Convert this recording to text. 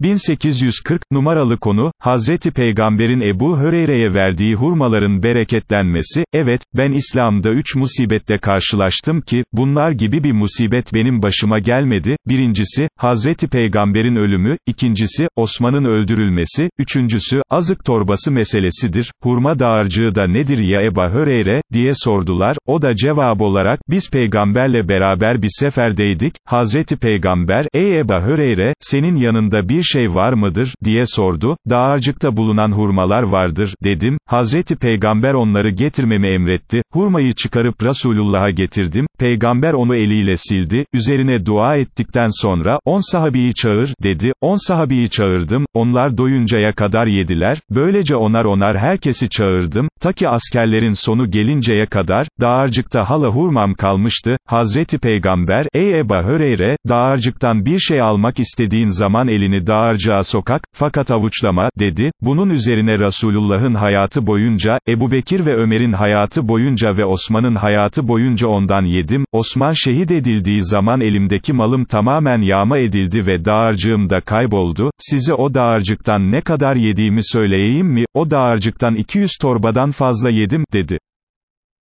1840, numaralı konu, Hazreti Peygamber'in Ebu Höreyre'ye verdiği hurmaların bereketlenmesi, evet, ben İslam'da üç musibetle karşılaştım ki, bunlar gibi bir musibet benim başıma gelmedi, birincisi, Hazreti Peygamber'in ölümü, ikincisi, Osman'ın öldürülmesi, üçüncüsü, azık torbası meselesidir, hurma dağarcığı da nedir ya Ebu Höreyre, diye sordular, o da cevap olarak, biz peygamberle beraber bir seferdeydik, Hazreti Peygamber, ey Ebu Höreyre, senin yanında bir şey var mıdır, diye sordu, dağarcıkta bulunan hurmalar vardır, dedim, Hazreti Peygamber onları getirmemi emretti, hurmayı çıkarıp Resulullah'a getirdim, Peygamber onu eliyle sildi, üzerine dua ettikten sonra, on sahabiyi çağır, dedi, on sahabiyi çağırdım, onlar doyuncaya kadar yediler, böylece onar onar herkesi çağırdım, ta ki askerlerin sonu gelinceye kadar, dağarcıkta hala hurmam kalmıştı, Hazreti Peygamber, ey Ebu Höreyre, dağarcıktan bir şey almak istediğin zaman elini dağarcığa sokak, fakat avuçlama, dedi, bunun üzerine Resulullah'ın hayatı boyunca, Ebu Bekir ve Ömer'in hayatı boyunca ve Osman'ın hayatı boyunca ondan yedim, Osman şehit edildiği zaman elimdeki malım tamamen yağma edildi ve dağarcığım da kayboldu, size o dağarcıktan ne kadar yediğimi söyleyeyim mi, o dağarcıktan 200 torbadan fazla yedim, dedi.